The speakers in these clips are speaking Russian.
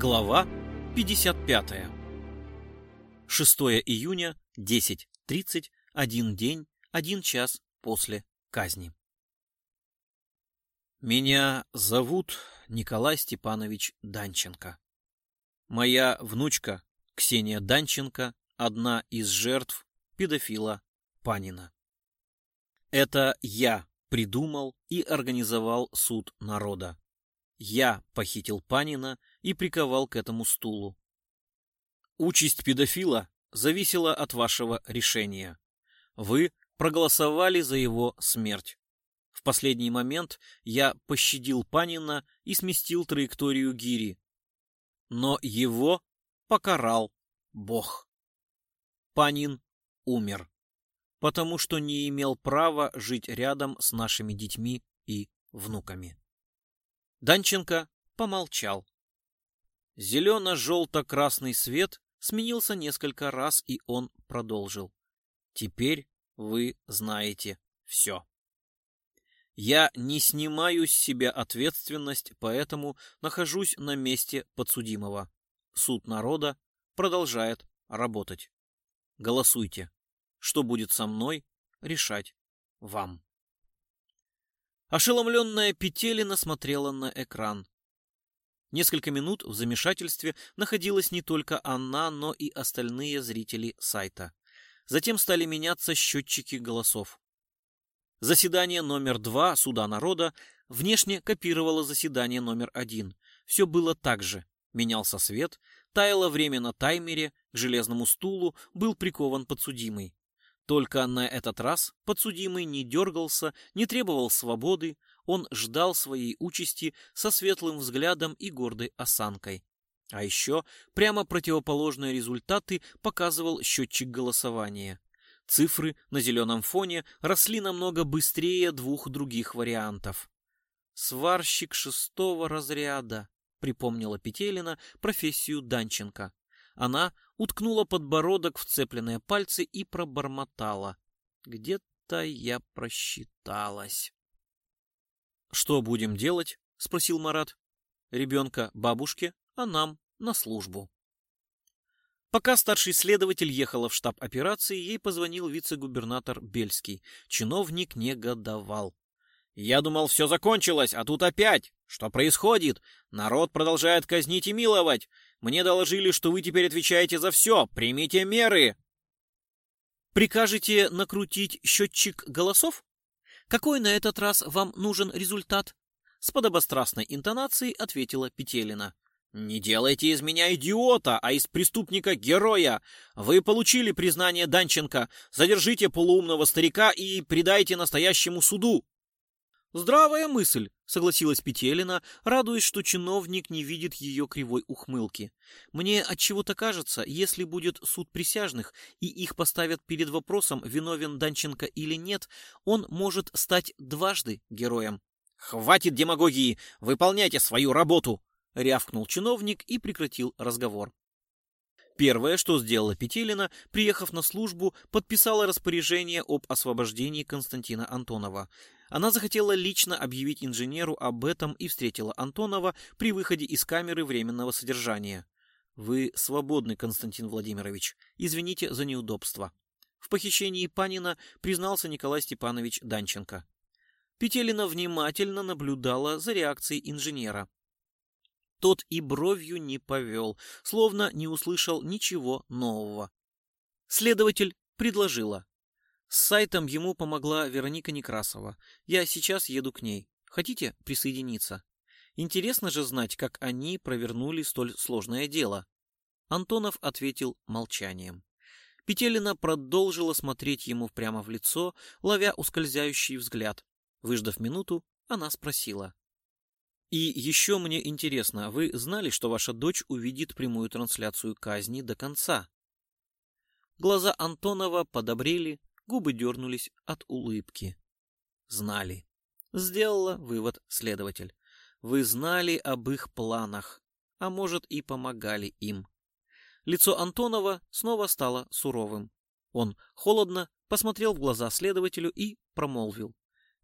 Глава 55. 6 июня, 10.30, один день, один час после казни. Меня зовут Николай Степанович Данченко. Моя внучка Ксения Данченко одна из жертв педофила Панина. Это я придумал и организовал суд народа. Я похитил Панина и приковал к этому стулу. Участь педофила зависела от вашего решения. Вы проголосовали за его смерть. В последний момент я пощадил Панина и сместил траекторию гири. Но его покарал Бог. Панин умер, потому что не имел права жить рядом с нашими детьми и внуками. Данченко помолчал. Зелено-желто-красный свет сменился несколько раз, и он продолжил. Теперь вы знаете все. Я не снимаю с себя ответственность, поэтому нахожусь на месте подсудимого. Суд народа продолжает работать. Голосуйте. Что будет со мной, решать вам. Ошеломленная Петелина смотрела на экран. Несколько минут в замешательстве находилась не только она, но и остальные зрители сайта. Затем стали меняться счетчики голосов. Заседание номер два Суда народа внешне копировало заседание номер один. Все было так же. Менялся свет, таяло время на таймере, к железному стулу был прикован подсудимый. Только на этот раз подсудимый не дергался, не требовал свободы, он ждал своей участи со светлым взглядом и гордой осанкой. А еще прямо противоположные результаты показывал счетчик голосования. Цифры на зеленом фоне росли намного быстрее двух других вариантов. «Сварщик шестого разряда», — припомнила Петелина профессию Данченко. Она уткнула подбородок в цепленные пальцы и пробормотала. Где-то я просчиталась. «Что будем делать?» — спросил Марат. «Ребенка бабушке, а нам на службу». Пока старший следователь ехала в штаб операции, ей позвонил вице-губернатор Бельский. Чиновник негодовал. «Я думал, все закончилось, а тут опять. Что происходит? Народ продолжает казнить и миловать. Мне доложили, что вы теперь отвечаете за все. Примите меры. Прикажете накрутить счетчик голосов? Какой на этот раз вам нужен результат? С подобострастной интонацией ответила Петелина. «Не делайте из меня идиота, а из преступника героя. Вы получили признание Данченко. Задержите полуумного старика и предайте настоящему суду». «Здравая мысль», — согласилась Петелина, радуясь, что чиновник не видит ее кривой ухмылки. «Мне отчего-то кажется, если будет суд присяжных, и их поставят перед вопросом, виновен Данченко или нет, он может стать дважды героем». «Хватит демагогии! Выполняйте свою работу!» — рявкнул чиновник и прекратил разговор. Первое, что сделала Петелина, приехав на службу, подписала распоряжение об освобождении Константина Антонова. Она захотела лично объявить инженеру об этом и встретила Антонова при выходе из камеры временного содержания. «Вы свободны, Константин Владимирович. Извините за неудобство». В похищении Панина признался Николай Степанович Данченко. Петелина внимательно наблюдала за реакцией инженера. Тот и бровью не повел, словно не услышал ничего нового. Следователь предложила. С сайтом ему помогла Вероника Некрасова. Я сейчас еду к ней. Хотите присоединиться? Интересно же знать, как они провернули столь сложное дело. Антонов ответил молчанием. Петелина продолжила смотреть ему прямо в лицо, ловя ускользающий взгляд. Выждав минуту, она спросила. «И еще мне интересно, вы знали, что ваша дочь увидит прямую трансляцию казни до конца?» Глаза Антонова подобрели, Губы дернулись от улыбки. Знали. Сделала вывод следователь. Вы знали об их планах, а может и помогали им. Лицо Антонова снова стало суровым. Он холодно посмотрел в глаза следователю и промолвил.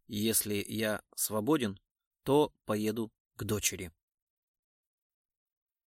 «Если я свободен, то поеду к дочери».